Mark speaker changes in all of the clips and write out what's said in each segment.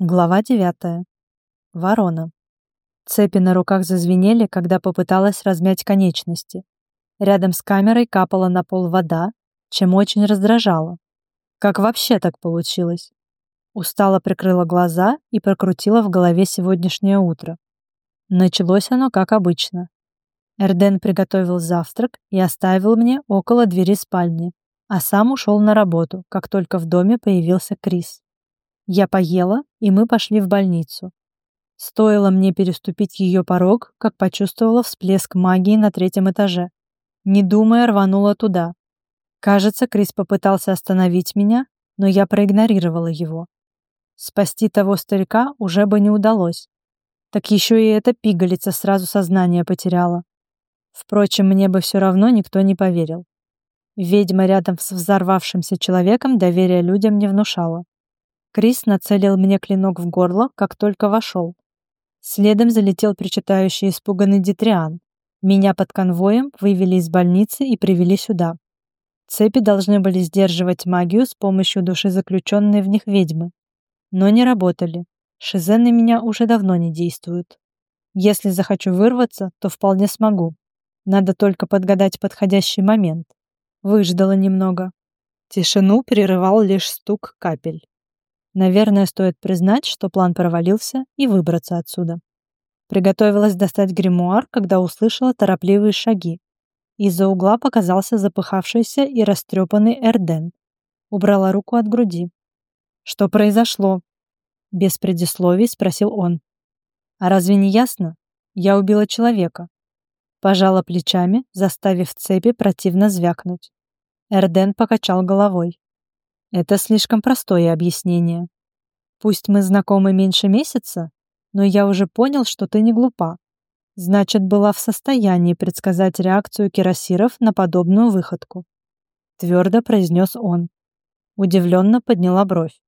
Speaker 1: Глава 9. Ворона. Цепи на руках зазвенели, когда попыталась размять конечности. Рядом с камерой капала на пол вода, чем очень раздражало. Как вообще так получилось? Устало прикрыла глаза и прокрутила в голове сегодняшнее утро. Началось оно как обычно. Эрден приготовил завтрак и оставил мне около двери спальни, а сам ушел на работу, как только в доме появился Крис. Я поела, и мы пошли в больницу. Стоило мне переступить ее порог, как почувствовала всплеск магии на третьем этаже. Не думая, рванула туда. Кажется, Крис попытался остановить меня, но я проигнорировала его. Спасти того старика уже бы не удалось. Так еще и эта пигалица сразу сознание потеряла. Впрочем, мне бы все равно никто не поверил. Ведьма рядом с взорвавшимся человеком доверия людям не внушала. Крис нацелил мне клинок в горло, как только вошел. Следом залетел причитающий испуганный Дитриан. Меня под конвоем вывели из больницы и привели сюда. Цепи должны были сдерживать магию с помощью души заключенной в них ведьмы. Но не работали. Шизе на меня уже давно не действует. Если захочу вырваться, то вполне смогу. Надо только подгадать подходящий момент. Выждала немного. Тишину прерывал лишь стук капель. Наверное, стоит признать, что план провалился и выбраться отсюда. Приготовилась достать гримуар, когда услышала торопливые шаги. Из-за угла показался запыхавшийся и растрепанный Эрден. Убрала руку от груди. «Что произошло?» Без предисловий спросил он. «А разве не ясно? Я убила человека». Пожала плечами, заставив цепи противно звякнуть. Эрден покачал головой. Это слишком простое объяснение. Пусть мы знакомы меньше месяца, но я уже понял, что ты не глупа. Значит, была в состоянии предсказать реакцию кирасиров на подобную выходку. Твердо произнес он. Удивленно подняла бровь.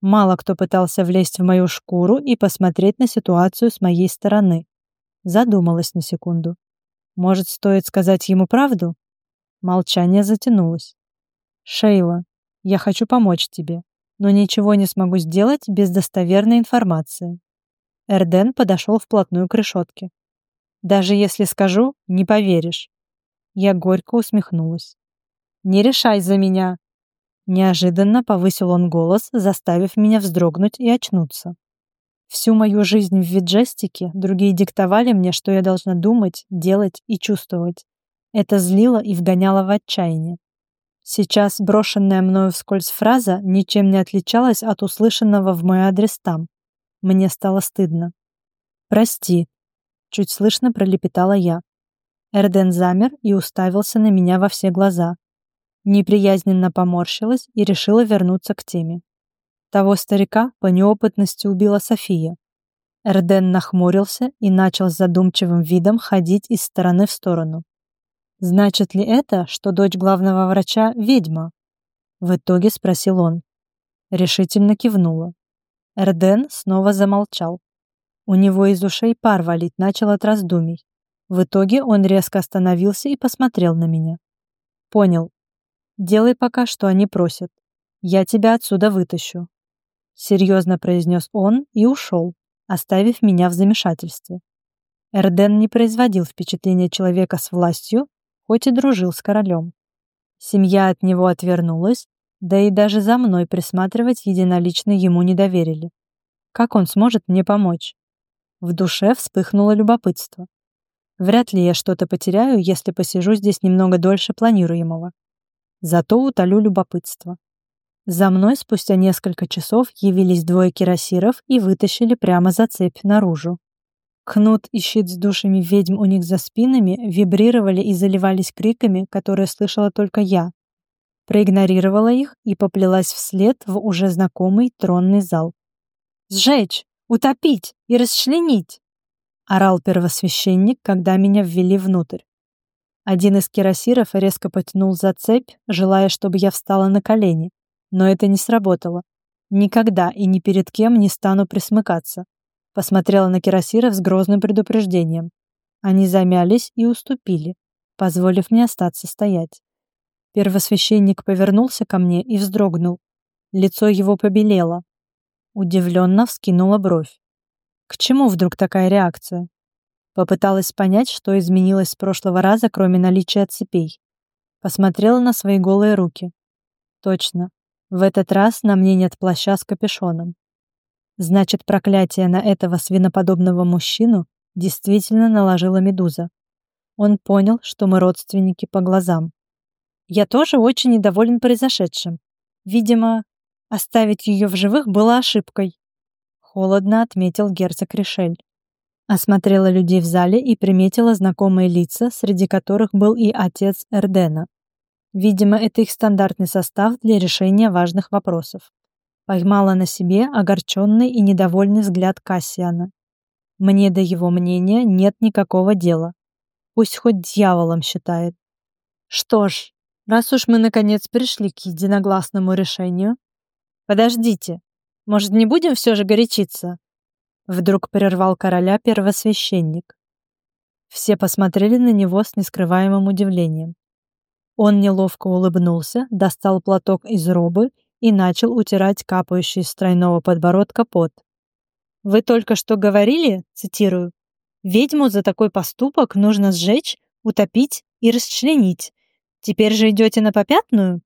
Speaker 1: Мало кто пытался влезть в мою шкуру и посмотреть на ситуацию с моей стороны. Задумалась на секунду. Может, стоит сказать ему правду? Молчание затянулось. «Шейла, я хочу помочь тебе, но ничего не смогу сделать без достоверной информации. Эрден подошел вплотную к решетке. Даже если скажу, не поверишь. Я горько усмехнулась. «Не решай за меня!» Неожиданно повысил он голос, заставив меня вздрогнуть и очнуться. Всю мою жизнь в виджестике другие диктовали мне, что я должна думать, делать и чувствовать. Это злило и вгоняло в отчаяние. Сейчас брошенная мною вскользь фраза ничем не отличалась от услышанного в мой адрес там. Мне стало стыдно. «Прости», — чуть слышно пролепетала я. Эрден замер и уставился на меня во все глаза. Неприязненно поморщилась и решила вернуться к теме. Того старика по неопытности убила София. Эрден нахмурился и начал с задумчивым видом ходить из стороны в сторону. Значит ли это, что дочь главного врача — ведьма? В итоге спросил он. Решительно кивнула. Эрден снова замолчал. У него из ушей пар валить начал от раздумий. В итоге он резко остановился и посмотрел на меня. Понял. Делай пока, что они просят. Я тебя отсюда вытащу. Серьезно произнес он и ушел, оставив меня в замешательстве. Эрден не производил впечатления человека с властью, хоть и дружил с королем. Семья от него отвернулась, да и даже за мной присматривать единолично ему не доверили. Как он сможет мне помочь? В душе вспыхнуло любопытство. Вряд ли я что-то потеряю, если посижу здесь немного дольше планируемого. Зато утолю любопытство. За мной спустя несколько часов явились двое кирасиров и вытащили прямо за цепь наружу. Кнут и щит с душами ведьм у них за спинами вибрировали и заливались криками, которые слышала только я. Проигнорировала их и поплелась вслед в уже знакомый тронный зал. «Сжечь! Утопить! И расчленить!» — орал первосвященник, когда меня ввели внутрь. Один из кирасиров резко потянул за цепь, желая, чтобы я встала на колени, но это не сработало. Никогда и ни перед кем не стану присмыкаться. Посмотрела на кирасиров с грозным предупреждением. Они замялись и уступили, позволив мне остаться стоять. Первосвященник повернулся ко мне и вздрогнул. Лицо его побелело. Удивленно вскинула бровь. К чему вдруг такая реакция? Попыталась понять, что изменилось с прошлого раза, кроме наличия цепей. Посмотрела на свои голые руки. Точно. В этот раз на мне нет плаща с капюшоном. Значит, проклятие на этого свиноподобного мужчину действительно наложила Медуза. Он понял, что мы родственники по глазам. Я тоже очень недоволен произошедшим. Видимо, оставить ее в живых было ошибкой. Холодно отметил герцог Ришель. Осмотрела людей в зале и приметила знакомые лица, среди которых был и отец Эрдена. Видимо, это их стандартный состав для решения важных вопросов. Поймала на себе огорченный и недовольный взгляд Кассиана. Мне до его мнения нет никакого дела. Пусть хоть дьяволом считает. Что ж, раз уж мы наконец пришли к единогласному решению... Подождите, может, не будем все же горячиться? Вдруг прервал короля первосвященник. Все посмотрели на него с нескрываемым удивлением. Он неловко улыбнулся, достал платок из робы и начал утирать капающий с тройного подбородка пот. «Вы только что говорили, цитирую, ведьму за такой поступок нужно сжечь, утопить и расчленить. Теперь же идете на попятную?»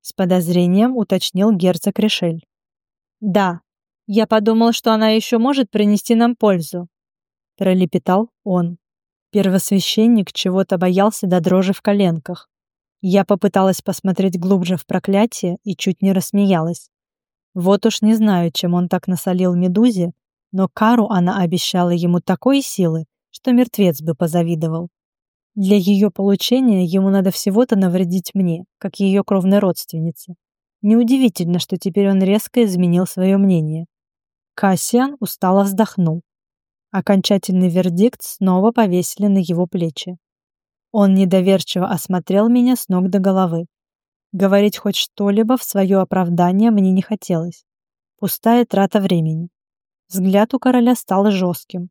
Speaker 1: С подозрением уточнил герцог Решель. «Да, я подумал, что она еще может принести нам пользу», — пролепетал он. Первосвященник чего-то боялся до дрожи в коленках. Я попыталась посмотреть глубже в проклятие и чуть не рассмеялась. Вот уж не знаю, чем он так насолил Медузе, но кару она обещала ему такой силы, что мертвец бы позавидовал. Для ее получения ему надо всего-то навредить мне, как ее кровной родственнице. Неудивительно, что теперь он резко изменил свое мнение. Кассиан устало вздохнул. Окончательный вердикт снова повесили на его плечи. Он недоверчиво осмотрел меня с ног до головы. Говорить хоть что-либо в свое оправдание мне не хотелось. Пустая трата времени. Взгляд у короля стал жестким.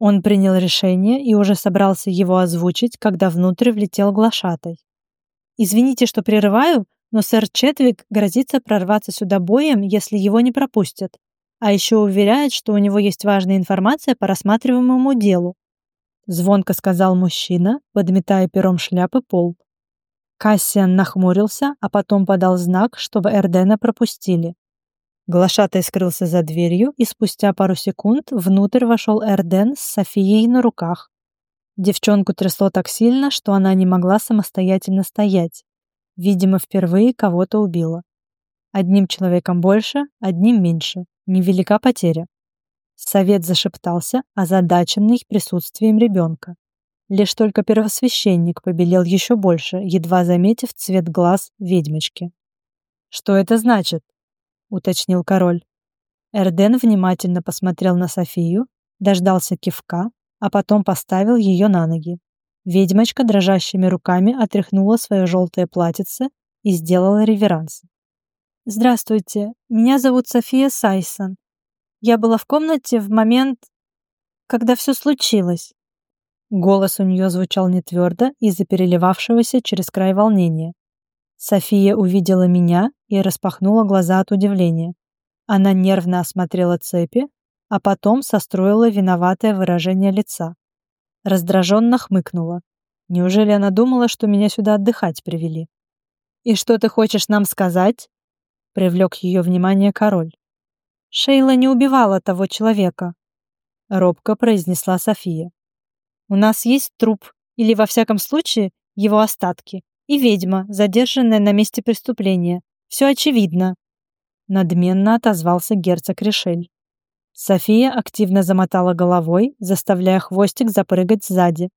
Speaker 1: Он принял решение и уже собрался его озвучить, когда внутрь влетел глашатай. «Извините, что прерываю, но сэр Четвик грозится прорваться сюда боем, если его не пропустят. А еще уверяет, что у него есть важная информация по рассматриваемому делу. Звонко сказал мужчина, подметая пером шляпы пол. Кассиан нахмурился, а потом подал знак, чтобы Эрдена пропустили. Глашатай скрылся за дверью, и спустя пару секунд внутрь вошел Эрден с Софией на руках. Девчонку трясло так сильно, что она не могла самостоятельно стоять. Видимо, впервые кого-то убила. Одним человеком больше, одним меньше. Невелика потеря. Совет зашептался, озадаченный присутствием ребенка. Лишь только первосвященник побелел еще больше, едва заметив цвет глаз ведьмочки. «Что это значит?» — уточнил король. Эрден внимательно посмотрел на Софию, дождался кивка, а потом поставил ее на ноги. Ведьмочка дрожащими руками отряхнула свое желтое платьице и сделала реверанс. «Здравствуйте, меня зовут София Сайсон. Я была в комнате в момент, когда все случилось». Голос у нее звучал нетвердо из-за переливавшегося через край волнения. София увидела меня и распахнула глаза от удивления. Она нервно осмотрела цепи, а потом состроила виноватое выражение лица. Раздраженно хмыкнула. Неужели она думала, что меня сюда отдыхать привели? «И что ты хочешь нам сказать?» — привлек ее внимание король. «Шейла не убивала того человека», — робко произнесла София. «У нас есть труп, или, во всяком случае, его остатки, и ведьма, задержанная на месте преступления. Все очевидно», — надменно отозвался герцог Решель. София активно замотала головой, заставляя хвостик запрыгать сзади.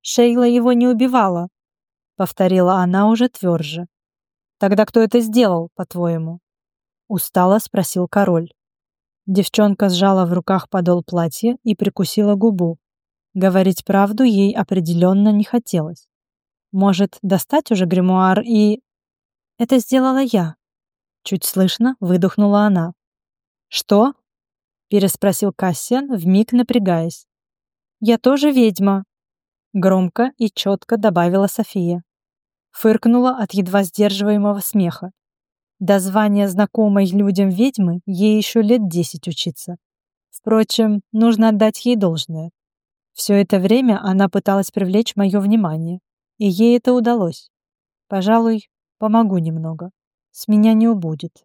Speaker 1: «Шейла его не убивала», — повторила она уже тверже. «Тогда кто это сделал, по-твоему?» Устало спросил король. Девчонка сжала в руках подол платья и прикусила губу. Говорить правду ей определенно не хотелось. Может, достать уже гримуар и... Это сделала я. Чуть слышно выдохнула она. Что? переспросил Кассиан, вмиг напрягаясь. «Я тоже ведьма», — громко и четко добавила София. Фыркнула от едва сдерживаемого смеха. До звания знакомой людям ведьмы ей еще лет десять учиться. Впрочем, нужно отдать ей должное. Все это время она пыталась привлечь мое внимание, и ей это удалось. Пожалуй, помогу немного. С меня не убудет.